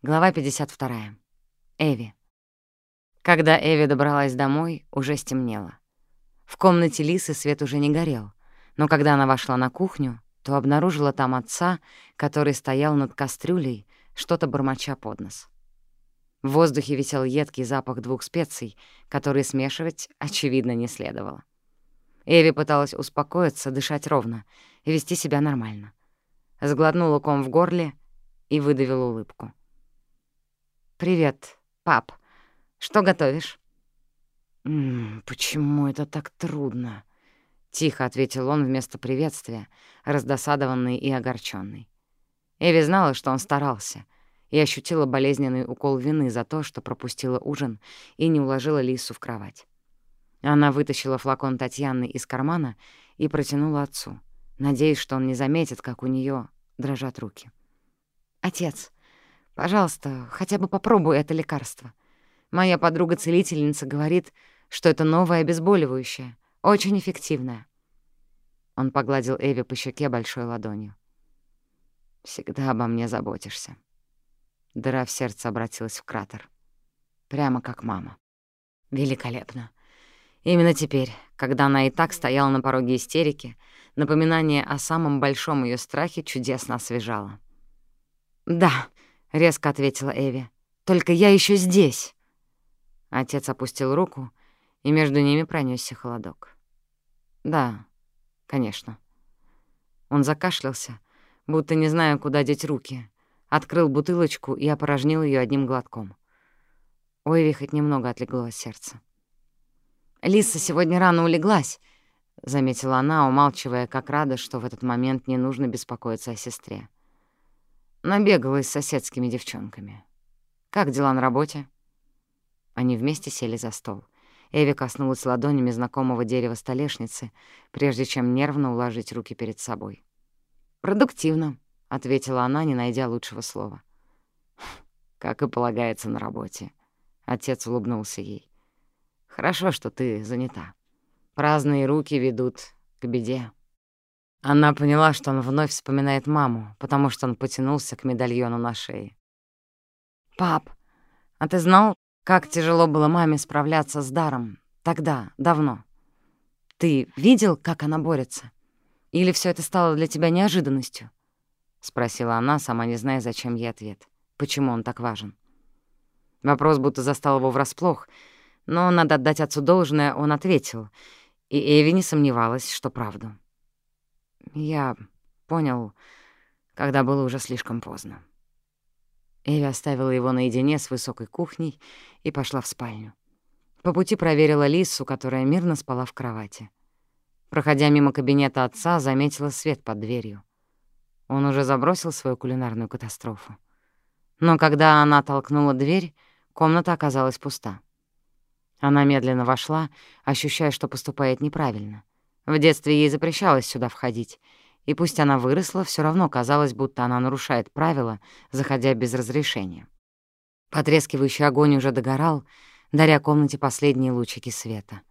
Глава 52. Эви. Когда Эви добралась домой, уже стемнело. В комнате Лисы свет уже не горел, но когда она вошла на кухню, то обнаружила там отца, который стоял над кастрюлей, что-то бормоча под нос. В воздухе висел едкий запах двух специй, которые смешивать, очевидно, не следовало. Эви пыталась успокоиться, дышать ровно и вести себя нормально. Сглотнула ком в горле и выдавила улыбку. «Привет, пап. Что готовишь?» «М -м, «Почему это так трудно?» — тихо ответил он вместо приветствия, раздосадованный и огорченный. Эви знала, что он старался, и ощутила болезненный укол вины за то, что пропустила ужин и не уложила Лису в кровать. Она вытащила флакон Татьяны из кармана и протянула отцу, надеясь, что он не заметит, как у нее дрожат руки. «Отец, Пожалуйста, хотя бы попробуй это лекарство. Моя подруга-целительница говорит, что это новое обезболивающее, очень эффективное. Он погладил Эви по щеке большой ладонью. «Всегда обо мне заботишься». Дыра в сердце обратилась в кратер. Прямо как мама. Великолепно. Именно теперь, когда она и так стояла на пороге истерики, напоминание о самом большом ее страхе чудесно освежало. «Да», — резко ответила Эви. «Только я еще здесь». Отец опустил руку, и между ними пронесся холодок. «Да, конечно». Он закашлялся, будто не зная, куда деть руки, открыл бутылочку и опорожнил ее одним глотком. У Эви хоть немного отлегло от сердца. «Лиса сегодня рано улеглась», — заметила она, умалчивая, как рада, что в этот момент не нужно беспокоиться о сестре. Набегалась с соседскими девчонками. Как дела на работе?» Они вместе сели за стол. Эви коснулась ладонями знакомого дерева столешницы, прежде чем нервно уложить руки перед собой. «Продуктивно», — ответила она, не найдя лучшего слова. «Как и полагается на работе», — отец улыбнулся ей. «Хорошо, что ты занята. Праздные руки ведут к беде». Она поняла, что он вновь вспоминает маму, потому что он потянулся к медальону на шее. «Пап, а ты знал, как тяжело было маме справляться с даром тогда, давно? Ты видел, как она борется? Или все это стало для тебя неожиданностью?» — спросила она, сама не зная, зачем ей ответ. Почему он так важен? Вопрос будто застал его врасплох, но, надо отдать отцу должное, он ответил, и Эви не сомневалась, что правду. Я понял, когда было уже слишком поздно. Эви оставила его наедине с высокой кухней и пошла в спальню. По пути проверила Лису, которая мирно спала в кровати. Проходя мимо кабинета отца, заметила свет под дверью. Он уже забросил свою кулинарную катастрофу. Но когда она толкнула дверь, комната оказалась пуста. Она медленно вошла, ощущая, что поступает неправильно. В детстве ей запрещалось сюда входить, и пусть она выросла, все равно казалось, будто она нарушает правила, заходя без разрешения. Потрескивающий огонь уже догорал, даря комнате последние лучики света.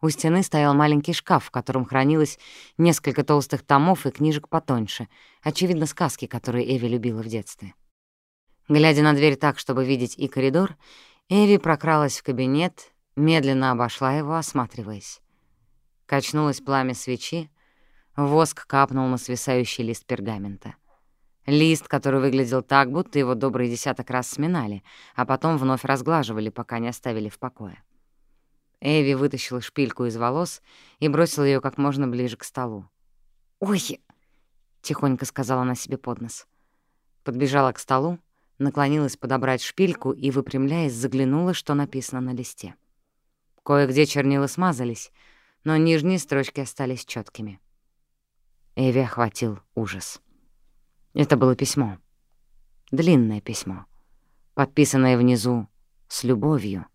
У стены стоял маленький шкаф, в котором хранилось несколько толстых томов и книжек потоньше, очевидно, сказки, которые Эви любила в детстве. Глядя на дверь так, чтобы видеть и коридор, Эви прокралась в кабинет, медленно обошла его, осматриваясь. Качнулось пламя свечи, воск капнул на свисающий лист пергамента. Лист, который выглядел так, будто его добрый десяток раз сминали, а потом вновь разглаживали, пока не оставили в покое. Эви вытащила шпильку из волос и бросила ее как можно ближе к столу. «Ой!» — тихонько сказала она себе под нос. Подбежала к столу, наклонилась подобрать шпильку и, выпрямляясь, заглянула, что написано на листе. Кое-где чернила смазались, но нижние строчки остались четкими. Эви охватил ужас. Это было письмо. Длинное письмо, подписанное внизу «С любовью»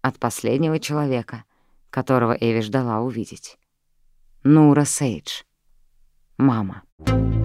от последнего человека, которого Эви ждала увидеть. Нура Сейдж. Мама. Мама.